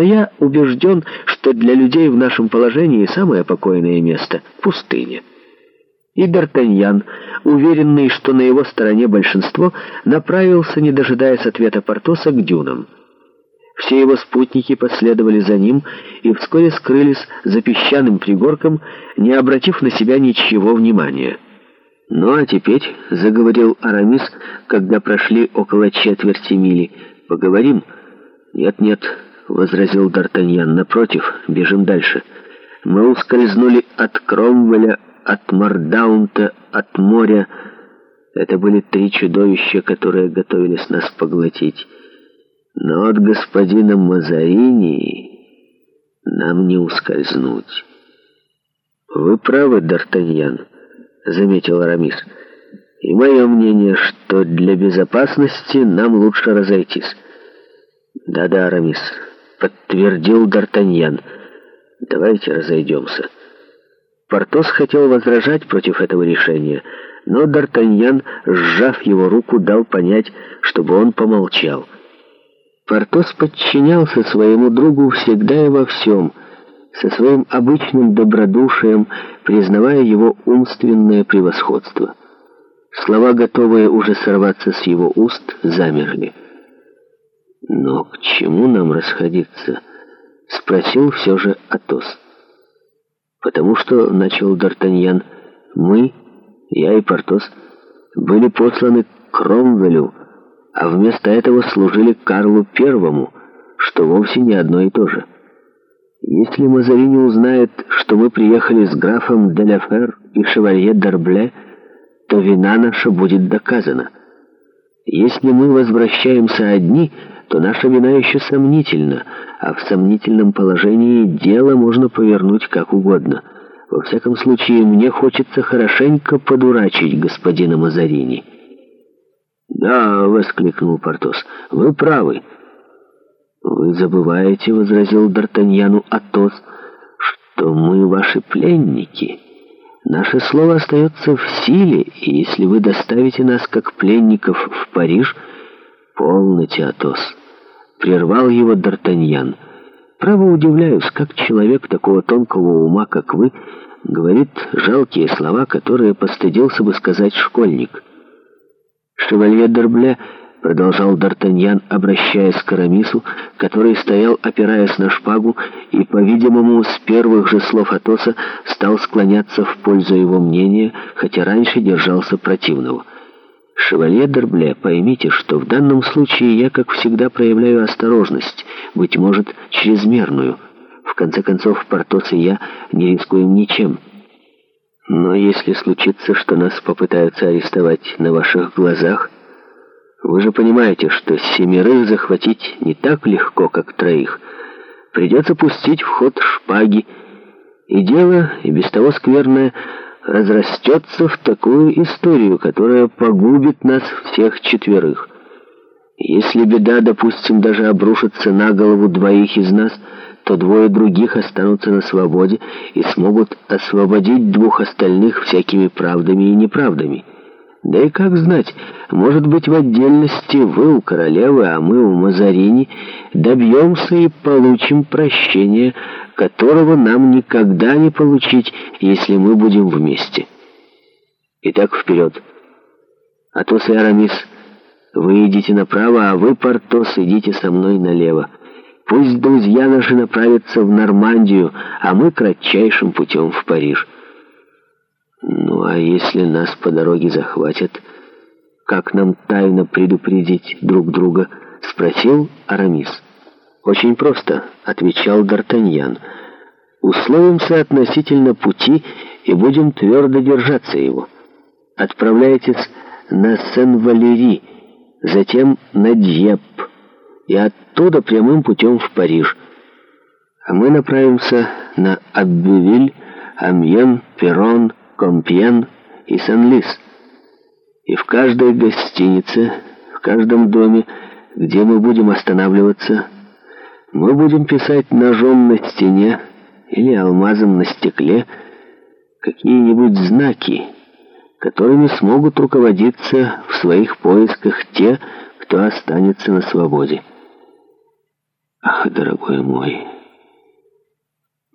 Но я убежден, что для людей в нашем положении самое покойное место — пустыня. И Д'Артаньян, уверенный, что на его стороне большинство, направился, не дожидаясь ответа Портоса, к дюнам. Все его спутники последовали за ним и вскоре скрылись за песчаным пригорком, не обратив на себя ничего внимания. «Ну а теперь», — заговорил Арамис, когда прошли около четверти мили, — «поговорим?» «Нет-нет», возразил Д'Артаньян. «Напротив, бежим дальше. Мы ускользнули от Кромвеля, от Мардаунта, от моря. Это были три чудовища, которые готовились нас поглотить. Но от господина Мазарини нам не ускользнуть». «Вы правы, Д'Артаньян», — заметил Арамис. «И мое мнение, что для безопасности нам лучше разойтись». «Да-да, Арамис» подтвердил Д'Артаньян. «Давайте разойдемся». Портос хотел возражать против этого решения, но Д'Артаньян, сжав его руку, дал понять, чтобы он помолчал. Портос подчинялся своему другу всегда и во всем, со своим обычным добродушием, признавая его умственное превосходство. Слова, готовые уже сорваться с его уст, замерли. «Но к чему нам расходиться?» — спросил все же Атос. «Потому что, — начал Д'Артаньян, — мы, я и Портос, были посланы к Кромвелю, а вместо этого служили Карлу Первому, что вовсе не одно и то же. Если Мазарини узнает, что мы приехали с графом Деляфер и шевалье Д'Арбле, то вина наша будет доказана». Если мы возвращаемся одни, то наша вина еще сомнительна, а в сомнительном положении дело можно повернуть как угодно. Во всяком случае, мне хочется хорошенько подурачить господина Мазарини». «Да», — воскликнул Портос, — «вы правы». «Вы забываете», — возразил Д'Артаньяну Атос, — «что мы ваши пленники». Наше слово остается в силе, и если вы доставите нас как пленников в Париж... полный Театос Прервал его Д'Артаньян. Право удивляюсь, как человек такого тонкого ума, как вы, говорит жалкие слова, которые постыдился бы сказать школьник. Шевалье Д'Арбле продолжал Д'Артаньян, обращаясь к Арамису, который стоял, опираясь на шпагу, и, по-видимому, с первых же слов Атоса стал склоняться в пользу его мнения, хотя раньше держался противного. «Шевалье д'Арбле, поймите, что в данном случае я, как всегда, проявляю осторожность, быть может, чрезмерную. В конце концов, Портос и я не рискуем ничем». «Но если случится, что нас попытаются арестовать на ваших глазах...» Вы же понимаете, что семерых захватить не так легко, как троих. Придется пустить в ход шпаги. И дело, и без того скверное, разрастется в такую историю, которая погубит нас всех четверых. Если беда, допустим, даже обрушится на голову двоих из нас, то двое других останутся на свободе и смогут освободить двух остальных всякими правдами и неправдами». Да и как знать, может быть, в отдельности вы у королевы, а мы у Мазарини добьемся и получим прощение, которого нам никогда не получить, если мы будем вместе. Итак, вперед. Атос и Арамис, вы идите направо, а вы, Портос, идите со мной налево. Пусть друзья наши направятся в Нормандию, а мы кратчайшим путем в Париж». А если нас по дороге захватят, как нам тайно предупредить друг друга?» — спросил Арамис. «Очень просто», — отвечал Д'Артаньян. «Условимся относительно пути и будем твердо держаться его. Отправляйтесь на Сен-Валери, затем на Дьепп и оттуда прямым путем в Париж. А мы направимся на Аббевиль, Амьен, Перрон, Перрон, Компьен и Сен-Лис. И в каждой гостинице, в каждом доме, где мы будем останавливаться, мы будем писать ножом на стене или алмазом на стекле какие-нибудь знаки, которыми смогут руководиться в своих поисках те, кто останется на свободе. Ах, дорогой мой...